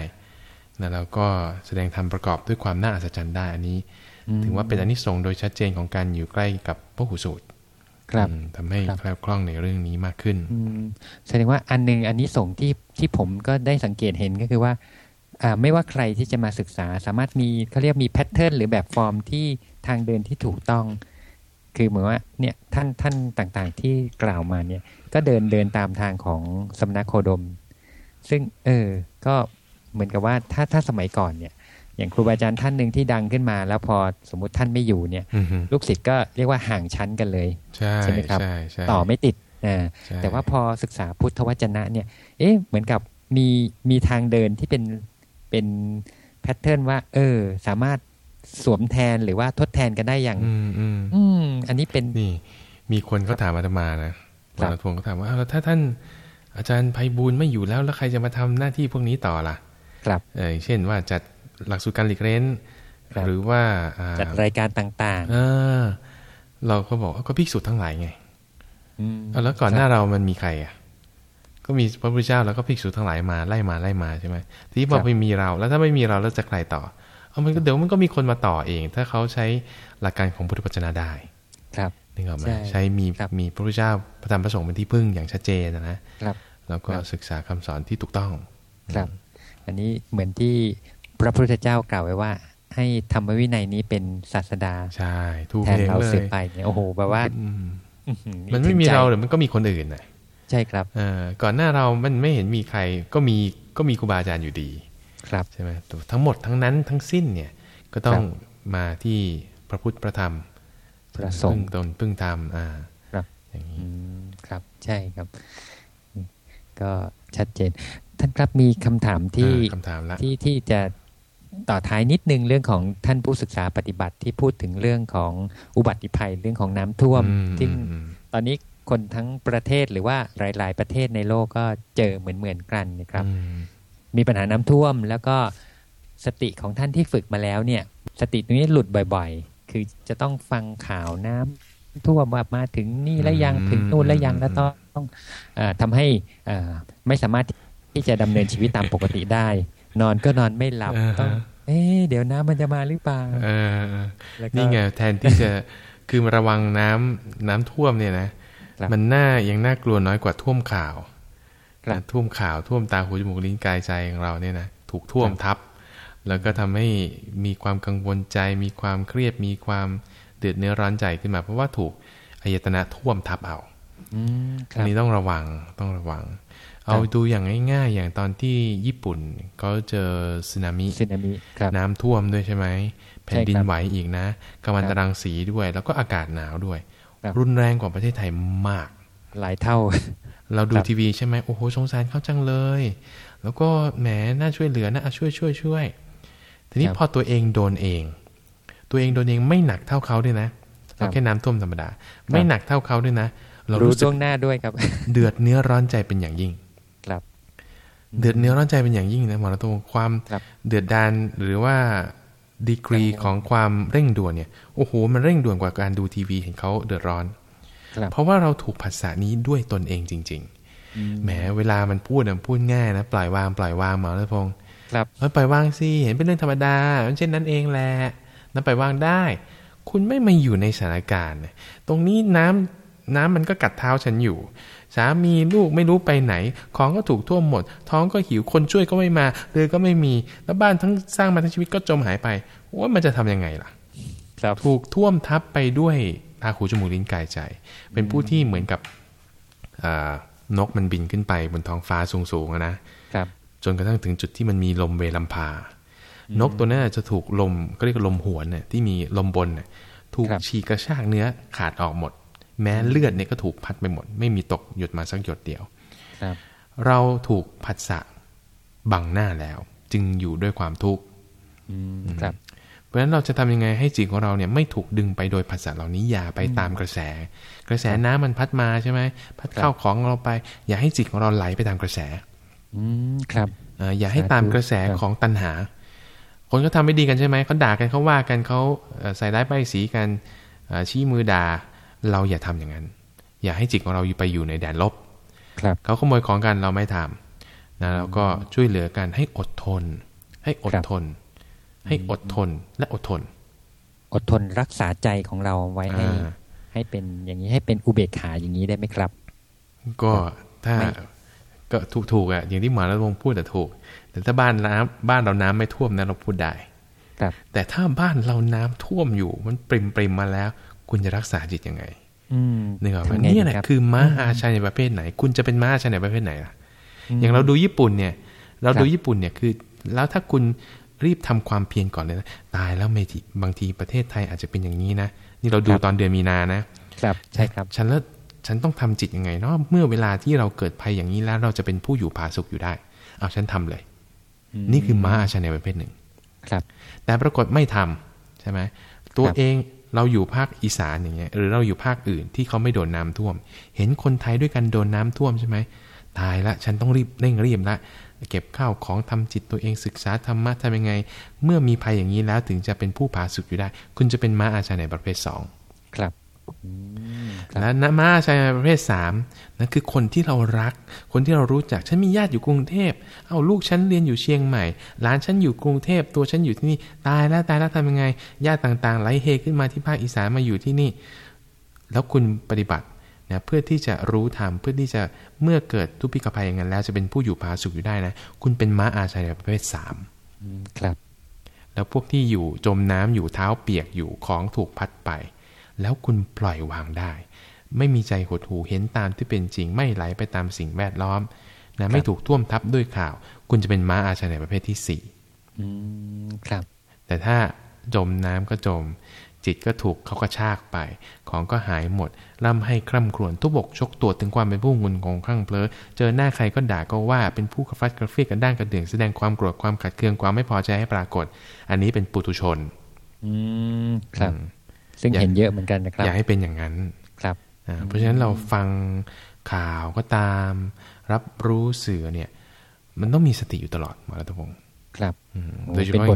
นะแล้วก็แสดงธรรมประกอบด้วยความน่าอัศจรรย์ได้อันนี้ ถือว่าเป็นอนิสงส์โดยชัดเจนของการอยู่ใกล้กับพระหูสูตร ครับทำให้แคล่วคล่องในเรื่องนี้มากขึ้นแสดงว่าอันนึงอันนี้ส่งที่ที่ผมก็ได้สังเกตเห็นก็คือว่าไม่ว่าใครที่จะมาศึกษาสามารถมีเขาเรียกมีแพทเทิร์นหรือแบบฟอร์มที่ทางเดินที่ถูกต้อง คือเหมือนว่าเนี่ยท่านท่านต่างๆที่กล่าวมาเนี่ย ก็เดินเดินตามทางของสำนักโคดม ซึ่งเออก็เหมือนกับว่าถ้าถ้าสมัยก่อนเนี่ย อย่างครูบาอาจารย์ท่านหนึ่งที่ดังขึ้นมา แล้วพอสมมุติท่านไม่อยู่เนี่ย ลูกศิษย์ก็เรียกว่าห่างชั้นกันเลยใช่ไหมครับ ต่อไม่ติดนะแต่ว่าพอศึกษาพุทธวจนะเนี่ย เอ๊ะเหมือนกับมีมีทางเดินที่เป็นเป็นแพทเทิร์นว่า เออ สามารถสวมแทนหรือว่าทดแทนกันได้อย่าง อืมอืมอันนี้เป็นนี่ มีคนเขาถามอาตมานะหลวงพ่อเขาถามว่าแล้วถ้าท่านอาจารย์ไพบูลไม่อยู่แล้วแล้วใครจะมาทำหน้าที่พวกนี้ต่อล่ะ ครับเออเช่นว่าจัด หลักสูตรการหลีกเล่นครับหรือว่าอ่จัดรายการต่างเออเราก็บอกว่าก็ภิกษุทั้งหลายไงๆอืมเอาแล้วก่อนหน้าเรามันมีใครอะ ก็มีพระพุทธเจ้าแล้วก็ภิกษุทั้งหลายมาไล่มาไล่มาใช่ไหมทีนี้พอไม่มีเรา แล้วถ้าไม่มีเราแล้วจะใครต่อเอามันก็เดี๋ยวมันก็มีคนมาต่อเอง ถ้าเขาใช้หลักการของพุทธวจนะได้ ครับนึกออกไหมใช่ใช้มีครับมีพระพุทธเจ้าพระธรรมพระสงฆ์เป็นที่พึ่งอย่างชัดเจนนะนะครับ แล้วก็ครับศึกษาคำสอนที่ถูกต้อง ครับ อันนี้เหมือนที่ พระพุทธเจ้ากล่าวไว้ว่า ให้ธรรมวินัยนี้เป็นศาสดาใช่ถูกแทนเองเราเลสืบยไปเนี่ยโอ้โหแบบว่าอืมอื้อหือมันไม่มีถึงใจเราหรือมันก็มีคนอื่นน่ะใช่ครับเออก่อนหน้าเรามันไม่เห็นมีใครก็มีก็มีครูบาอาจารย์อยู่ดีครับใช่ไหมแต่ทั้งหมดทั้งนั้นทั้งสิ้นเนี่ยก็ต้องมาที่พระพุทธพระธรรมพระสงฆ์พึ่งตนพึ่งธรรมอ่าครับอย่างนี้อืมครับใช่ครับ ก็ชัดเจน ท่านครับมีคำถามที่อ่าคำถามละที่ที่จะ ต่อท้ายนิดนึงเรื่องของท่านผู้ศึกษาปฏิบัติที่พูดถึงเรื่องของอุบัติภัยเรื่องของน้ำท่วมอืมซึ่งอืมตอนนี้คนทั้งประเทศหรือว่าหลาย ๆ ประเทศในโลกก็เจอเหมือนเหมือนๆกันนะครับอืมมีปัญหาน้ำท่วม แล้วก็สติของท่านที่ฝึกมาแล้วเนี่ย สติตรงนี้หลุดบ่อย ๆ คือจะต้องฟังข่าวน้ำท่วมว่ามาถึงนี่แล้วยังถึงนู่นแล้วยังแล้วต้องต้องเออทำให้เอ่อไม่สามารถที่จะดำเนินชีวิตตามปกติได้ นอนก็นอนไม่หลับอ่าฮะต้องเอ๊ะเดี๋ยวน้ำมันจะมาหรือเปล่าเออแล้วก็นี่ไงแทนที่จะคือระวังน้ำน้ำท่วมเนี่ยนะครับมันน่ายังน่ากลัวน้อยกว่าท่วมข่าวครับนะท่วมข่าวท่วมตาหูจมูกลิ้นกายใจของเราเนี่ยนะถูกท่วมทับ แล้วก็ทำให้มีความกังวลใจ มีความเครียดมีความเดือดเนื้อร้อนใจขึ้นมา เพราะว่าถูกอายตนะท่วมทับเอาอืมคอัรันบนี้ต้องระวังต้องระวัง เอาดูอย่างง่ายๆ อย่างตอนที่ญี่ปุ่นเขาเจอสึนามิสึนามิครับน้ำท่วมด้วยใช่ไหมแผ่นดินใช่ครับไหวอีกนะกัมมันตรังสีด้วย แล้วก็อากาศหนาวด้วยครับรุนแรงกว่าประเทศไทยมาก หลายเท่า เราดูครับทีวีใช่ไหมโอ้โหสงสารเขาจังเลย แล้วก็แหมน่าช่วยเหลือนะอะช่วยช่วยช่วยทีนี้ครับพอตัวเองโดนเอง ตัวเองโดนเองไม่หนักเท่าเขาด้วยนะครัเราบแค่น้ำท่วมธรรมดา ไม่หนักเท่าเขาด้วยนะ เรารู้รู้สึล่กวงหน้าด้วยครับ เดือดเนื้อร้อนใจเป็นอย่างยิ่งครับ เดือดเนื้อร้อนใจเป็นอย่างยิ่งนะหมอรัตงความครับเดือดดานหรือว่าดีกรีของความเร่งด่วนเนี่ยโอ้โหมันเร่งด่วนกว่าการดูทีวีเห็นเขาเดือดร้อนครับเพราะว่าเราถูกผัสสะนี้ด้วยตนเองจริง ๆแหมเวลามันพูดอะพูดง่ายนะปล่อยวางปล่อยวางหมอรัตพงศ์ครับเออปล่อยวางสิเห็นเป็นเรื่องธรรมดามันเช่นนั้นเองแหละนั่นปล่อยวางได้ คุณไม่มาอยู่ในสถานการณ์เนี่ยตรงนี้น้ำน้ำมันก็กัดเท้าฉันอยู่ สามีลูกไม่รู้ไปไหน ของก็ถูกท่วมหมด ท้องก็หิวคนช่วยก็ไม่มาเรือก็ไม่มีแล้วบ้านทั้งสร้างมาทั้งชีวิตก็จมหายไปว่ามันจะทำยังไงล่ะครับถูกท่วมทับไปด้วยตาหูจมูกลิ้นกายใจ เป็นผู้ที่เหมือนกับอ่านกมันบินขึ้นไปบนท้องฟ้าสูงๆอะนะครับ จนกระทั่งถึงจุดที่มันมีลมเวลัมพานกตัวนั้นนะจะถูกลมก็เรียกว่าลมหวนเนี่ยที่มีลมบนเนี่ยถูกครับฉีกกระชากเนื้อขาดออกหมด แม้เลือดเนี่ยก็ถูกพัดไปหมด ไม่มีตกหยดมาสักหยดเดียวครับ เราถูกผัสสะบังหน้าแล้ว จึงอยู่ด้วยความทุกข์อืมครับ เพราะฉะนั้นเราจะทำยังไงให้จิตของเราเนี่ยไม่ถูกดึงไปโดยผัสสะเหล่านี้อย่าไปตามกระแส กระแสน้ำมันพัดมาใช่ไหมพัดเข้าของเราไป อย่าให้จิตของเราไหลไปตามกระแส อืมครับเอ่ออย่าให้ตามกระแสครับของตัณหา คนก็ทำไม่ดีกันใช่ไหมเขาด่ากันเขาว่ากันเขาเอ่อใส่ร้ายป้ายสีกันเอ่อชี้มือด่า เราอย่าทำอย่างนั้น อย่าให้จิตของเราอยู่ไปอยู่ในแดนลบครับเขาขโมยของกันเราไม่ทำนะเราก็ช่วยเหลือกันให้อดทน ให้อดครับทน ให้อดทนและอดทน อดทนรักษาใจของเราไว้ให้อ่าให้เป็นอย่างนี้ให้เป็นอุเบกขาอย่างนี้ได้ไหมครับ ก็ถ้าไม่ก็ถูกถูกๆอะอย่างที่หมอรัตวงศ์พูดแต่ถูก แต่ถ้าบ้านน้ำบ้านเราน้ำไม่ท่วมนะเราพูดได้ครับแต่ถ้าบ้านเราน้ำท่วมอยู่มันปริมปริมๆมาแล้ว คุณจะรักษาจิตยังไงอืมนึกออกไหมทำไงนี่แหละดีรับคือม้าอาชัยในประเภทไหน คุณจะเป็นม้าอาชัยในประเภทไหนล่ะมอย่างเราดูญี่ปุ่นเนี่ย เราครับดูญี่ปุ่นเนี่ยคือ แล้วถ้าคุณรีบทำความเพียรก่อนเลยนะตายแล้วไม่ทีบางทีประเทศไทยอาจจะเป็นอย่างนี้นะ นี่เราดูตอนเดือนมีนานะครับใช่ครับ ฉันแล้วฉันต้องทำจิตยังไงเนาะเมื่อเวลาที่เราเกิดภัยอย่างนี้แล้ว เราจะเป็นผู้อยู่ผาสุกอยู่ได้ เอาฉันทำเลยอืมนี่คือม้าอาชาในประเภทหนึ่งครับ แต่ปรากฏไม่ทำใช่ไหมตัวครับเอง เราอยู่ภาคอีสานอย่างเงี้ยหรือเราอยู่ภาคอื่นที่เขาไม่โดนน้าท่วม เห็นคนไทยด้วยกันโดนน้าท่วมใช่ไหมตายละฉันต้องรีบเร่งรีบละเก็บข้าวของทำจิตตัวเองศึกษาธรรมะทำยังไง เมื่อมีภัยอย่างนี้แล้วถึงจะเป็นผู้ผาสุกอยู่ได้ คุณจะเป็นม้าอาชาในประเภทสองครับ และนม้าอาชาในประเภทสามนั่นคือคนที่เรารัก คนที่เรารู้จัก ฉันมีญาติอยู่กรุงเทพ เอาลูกฉันเรียนอยู่เชียงใหม่หลานฉันอยู่กรุงเทพ ตัวฉันอยู่ที่นี่ ตายแล้วตายแล้วทำยังไง ญาติต่างๆไหลเฮขึ้นมาที่ภาคอีสานมาอยู่ที่นี่ แล้วคุณปฏิบัตินะเพื่อที่จะรู้ธรรมเพื่อที่จะเมื่อเกิดทุพพิกภัยอย่างนั้นแล้วจะเป็นผู้อยู่ผาสุกอยู่ได้นะ คุณเป็นม้าอาชัยประเภทสามครับ แล้วพวกที่อยู่จมน้ำอยู่เท้าเปียกอยู่ของถูกพัดไป แล้วคุณปล่อยวางได้ ไม่มีใจหดหูเห็นตามที่เป็นจริงไม่ไหลไปตามสิ่งแวดล้อมนะไม่ถูกท่วมทับด้วยข่าว คุณจะเป็นม้าอาชัยประเภทที่สี่ครับ แต่ถ้าจมน้ำก็จม จิตก็ถูกเขาก็ชากไป ของก็หายหมดร่ำให้คร่ำครวญทุบกชกตัวถึงความเป็นผู้งุนงงคลั่งเพลอเจอหน้าใครก็ด่าก็ว่าเป็นผู้กระฟัดกระเฟียกันด้านกระเดื่องแสดงความโกรธความขัดเคืองความไม่พอใจให้ปรากฏ อันนี้เป็นปุตุชน อืมครับ ซึ่งเห็นเยอะเหมือนกันนะครับ อยากให้เป็นอย่างนั้นครับเพราะฉะนั้นเราฟังข่าวก็ตาม รับรู้สื่อเนี่ย มันต้องมีสติอยู่ตลอดมารัตพงศ์ครับโดยเฉพาะ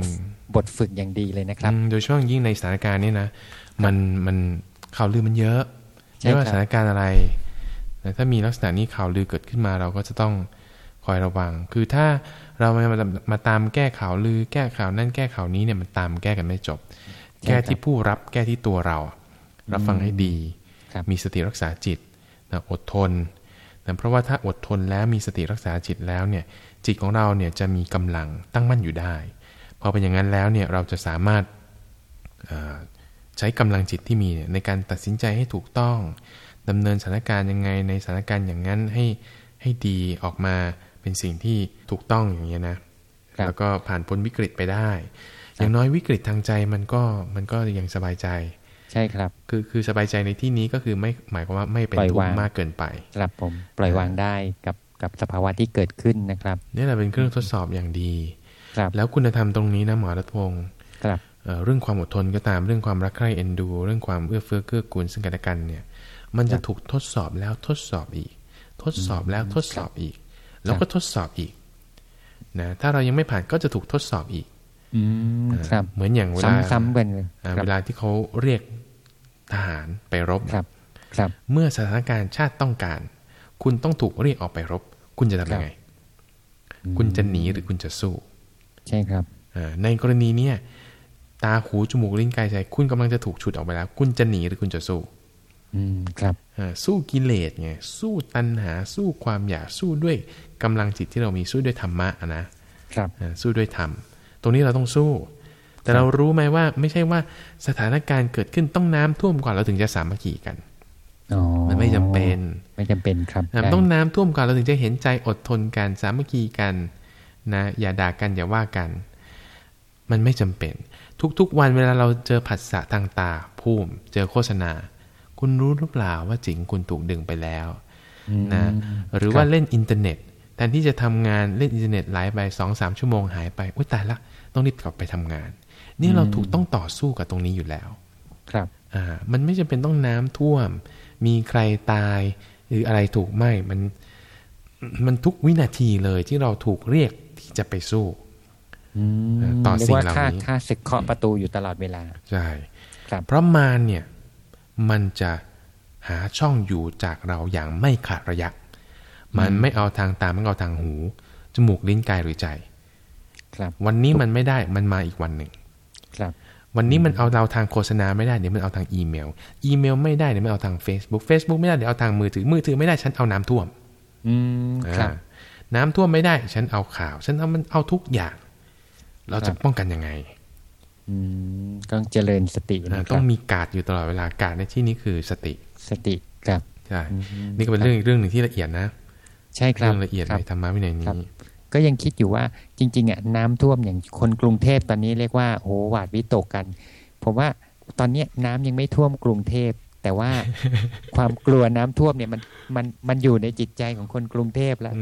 บทฝึกอย่างดีเลยนะครับ โดยเฉพาะยิ่งในสถานการณ์นี้นะมันมันข่าวลือมันเยอะไม่ว่าสถานการณ์อะไรแต่ถ้ามีลักษณะนี้ข่าวลือเกิดขึ้นมาเราก็จะต้องคอยระวัง คือถ้าเรามามาตามแก้ข่าวลือ แก้ข่าวนั่นแก้ข่าวนี้เนี่ยมันตามแก้กันไม่จบ แก้ที่ผู้รับแก้ที่ตัวเรา รับฟังให้ดี มีสติรักษาจิตอดทนเพราะว่าถ้าอดทนแล้วมีสติรักษาจิตแล้วเนี่ยจิตของเราเนี่ยจะมีกำลังตั้งมั่นอยู่ได้ พอเป็นอย่างนั้นแล้วเนี่ยเราจะสามารถใช้กำลังจิตที่มีในการตัดสินใจให้ถูกต้องดำเนินสถานการณ์ยังไงในสถานการณ์อย่างนั้นให้ให้ดีออกมาเป็นสิ่งที่ถูกต้องอย่างนี้นะแล้วก็ผ่านพ้นวิกฤตไปได้ อย่างน้อยวิกฤตทางใจมันก็มันก็ยังสบายใจ ใช่ครับ คือคือสบายใจในที่นี้ก็คือไม่หมายความว่าไม่เป็นทุกข์มากเกินไป ครับผมปล่อยวางได้กับกับสภาวะที่เกิดขึ้นนะครับนี่แหละเป็นเครื่องทดสอบอย่างดี ครับ แล้วคุณธรรมตรงนี้นะหมอรัตพงศ์ครับเรื่องความอดทนก็ตามเรื่องความรักใคร่เอ็นดู เรื่องความเอื้อเฟื้อเกื้อกูลซึ่งกันและกันเนี่ย มันจะถูกทดสอบแล้วทดสอบอีก ทดสอบแล้วทดสอบอีก แล้วก็ทดสอบอีกนะถ้าเรายังไม่ผ่านก็จะถูกทดสอบอีกอืมครับ เหมือนอย่างเวลาซ้ำๆกันเวลาที่เขาเรียกทหารไปรบครับครับ เมื่อสถานการณ์ชาติต้องการ คุณต้องถูกเรียกออกไปรบ คุณจะทำยังไง คุณจะหนีหรือคุณจะสู้ ใช่ครับในกรณีเนี้ยตาหูจมูกลิ้นกายใจ คุณกำลังจะถูกฉุดออกไปแล้ว คุณจะหนีหรือคุณจะสู้ อืมครับสู้กิเลสไงสู้ตัณหา สู้ความอยากสู้ด้วยกำลังจิตที่เรามีสู้ด้วยธรรมะนะครับสู้ด้วยธรรม ตรงนี้เราต้องสู้ แต่เรารู้ไหมว่าไม่ใช่ว่าสถานการณ์เกิดขึ้นต้องน้ำท่วมก่อนเราถึงจะสามัคคีกันมันไม่จำเป็น ไม่จำเป็นครับ ต้องน้ำท่วมก่อนเราถึงจะเห็นใจอดทนกันสามัคคีกันนะอย่าด่ากันอย่าว่ากัน มันไม่จำเป็น ทุกๆวันเวลาเราเจอผัสสะทางตาปุ๊บ เจอโฆษณา คุณรู้หรือเปล่าว่าจิตคุณถูกดึงไปแล้วนะหรือว่าเล่นอินเทอร์เน็ตแทนที่จะทำงานเล่นอินเทอร์เน็ตหายไปสองสามชั่วโมงหายไปอุ้ยตายละ ต้องรีบกลับไปทำงาน นี่เราถูกต้องต่อสู้กับตรงนี้อยู่แล้ว ครับอ่ามันไม่จำเป็นต้องน้ำท่วม มีใครตาย หรืออะไรถูกไหมมันมันทุกวินาทีเลยที่เราถูกเรียกที่จะไปสู้ต่อสิ่งเหล่านี้ค่าศึกเคาะประตูอยู่ตลอดเวลาใช่เพราะมารเนี่ยมันจะหาช่องอยู่จากเราอย่างไม่ขาดระยะ มันไม่เอาทางตามันเอาทางหู จมูกลิ้นกายหรือใจ ครับ วันนี้มันไม่ได้มันมาอีกวันหนึ่งครับ วันนี้มันเอาเราทางโฆษณาไม่ได้เดี๋ยวมันเอาทางอีเมล อีเมลไม่ได้เดี๋ยวมันเอาทาง Facebook Facebook ไม่ได้เดี๋ยวเอาทางมือถือมือถือไม่ได้ฉันเอาน้ำท่วม อืมครับ น้ำท่วมไม่ได้ ฉันเอาข่าว ฉันเอามันเอาทุกอย่าง เราจะป้องกันยังไงอืมต้องเจริญสตินะต้องมีกาดอยู่ตลอดเวลากาดในที่นี้คือสติ สติครับใช่นี่ก็เป็นเรื่องเรื่องหนึ่งที่ละเอียดนะ ใช่ครับเรื่องละเอียดในธรรมะวินัยนี้ ก็ยังคิดอยู่ว่าจริงๆอะน้ำท่วมอย่างคนกรุงเทพตอนนี้เรียกว่าโหหวาดวิตกกัน ผมว่าตอนนี้น้ำยังไม่ท่วมกรุงเทพแต่ว่าความกลัวน้ำท่วมเนี่ยมันมันมันอยู่ในจิตใจของคนกรุงเทพแล้ว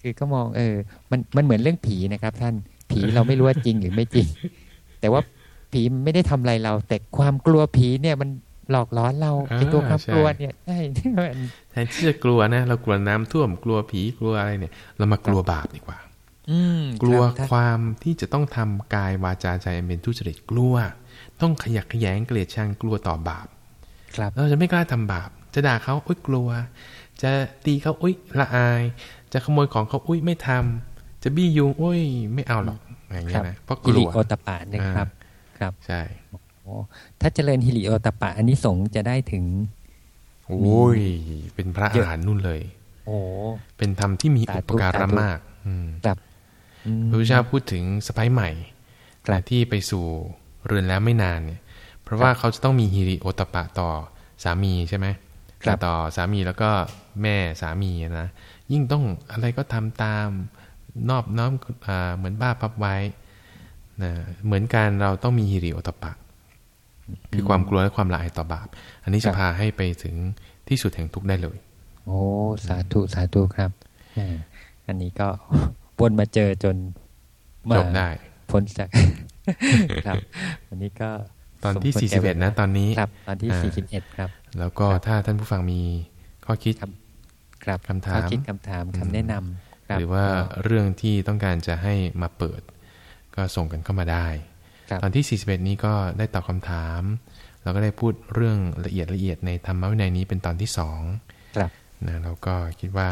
คือก็มองเออ มันมันเหมือนเรื่องผีนะครับ ท่านผีเราไม่รู้ว่าจริงหรือไม่จริง แต่ว่าผีมันไม่ได้ทำอะไรเรา แต่ความกลัวผีเนี่ยมัน หลอกล้อนเราไอตัวความกลัวเนี่ยใช่แทนที่จะกลัวนะเรากลัวน้ำท่วมกลัวผีกลัวอะไรเนี่ย เรามากลัวบาปดีกว่า อืกลัวความที่จะต้องทำกายวาจาใจเป็นทุจริตกลัว ต้องขยักขยงเกลียดชังกลัวต่อบาป ครับเราจะไม่กล้าทำบาป จะด่าเขาอุ้ยกลัว จะตีเขาอุ้ยละอาย จะขโมยของเขาอุ้ยไม่ทำจะบี้ยุงอุ้ยไม่เอาหรอกอย่างเงี้ยนะเพราะกลัวโอตปะนะครับ ครับใช่ ถ้าเจริญฮิริโอตปะอันนี้สงจะได้ถึง โอ้ย เป็นพระอาหารนู่นเลย โอ้เป็นธรรมที่มีอุปการะมากครับพระพุทธเจ้าพูดถึงสไปใหม่ที่ไปสู่เรือนแล้วไม่นานเนี่ย เพราะว่าเขาจะต้องมีฮิริโอตปะต่อสามีใช่ไหมต่อสามีแล้วก็แม่สามีนะ ยิ่งต้องอะไรก็ทำตามนอบน้อมเหมือนบ้าพับไว้นะเหมือนการเราต้องมีฮิริโอตปะ คือความกลัวและความละอายต่อบาป อันนี้จะพาให้ไปถึงที่สุดแห่งทุกข์ได้เลย โอ้สาธุสาธุครับอันนี้ก็วนมาเจอจนจบได้พ้นจากครับอันนี้ก็ตอนที่สี่สิบเอ็ดนะตอนนี้ครับ ตอนที่สี่สิบเอ็ดครับ แล้วก็ถ้าท่านผู้ฟังมีข้อคิดครับคำถามข้อคิดคำถามคำแนะนำหรือว่าเรื่องที่ต้องการจะให้มาเปิด ก็ส่งกันเข้ามาได้ ตอนที่ 41 นี้ก็ได้ตอบคำถาม เราก็ได้พูดเรื่องละเอียดละเอียดในธรรมวินัยนี้เป็นตอนที่สองนะเราก็คิดว่า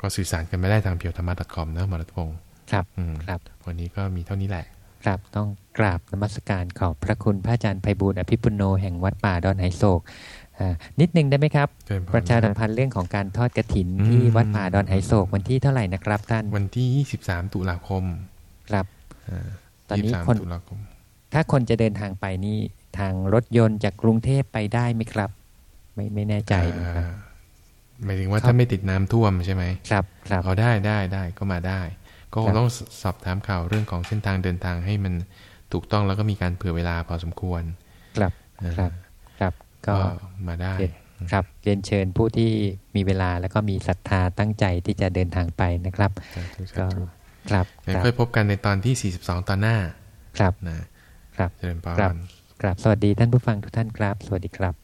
ก็สื่อสารกันไม่ได้ทางเพียวธรรมะ .com นะมรดพงศ์ครับครับ วันนี้ก็มีเท่านี้แหละครับต้องกราบนมัสการขอบพระคุณพระอาจารย์ไพบูลอภิปุโนแห่งวัดป่าดอนไหโศกนิดนึงได้ไหมครับ ประชาสัมพันธ์เรื่องของการทอดกระถินที่วัดป่าดอนไหโศกวันที่เท่าไหร่นะครับท่านวันที่ 23 ตุลาคมครับ อนนี้คนถ้าคนจะเดินทางไปนี่ทางรถยนต์จากกรุงเทพไปได้ไหมครับ ไม่ไม่แน่ใจนะครับหมายถึงว่าถ้าไม่ติดน้ำท่วมใช่ไหมครับครับเอาได้ได้ได้ก็มาได้ ก็คงต้องสอบถามข่าวเรื่องของเส้นทางเดินทางให้มันถูกต้องแล้วก็มีการเผื่อเวลาพอสมควร ครับครับครับก็มาได้ครับเรียนเชิญผู้ที่มีเวลาแล้วก็มีศรัทธาตั้งใจที่จะเดินทางไปนะครับก็ ครับค่อยพบกันในตอนที่ 42 ตอนหน้า ครับนะครับเจริญพรครับ สวัสดีท่านผู้ฟังทุกท่านครับ สวัสดีครับ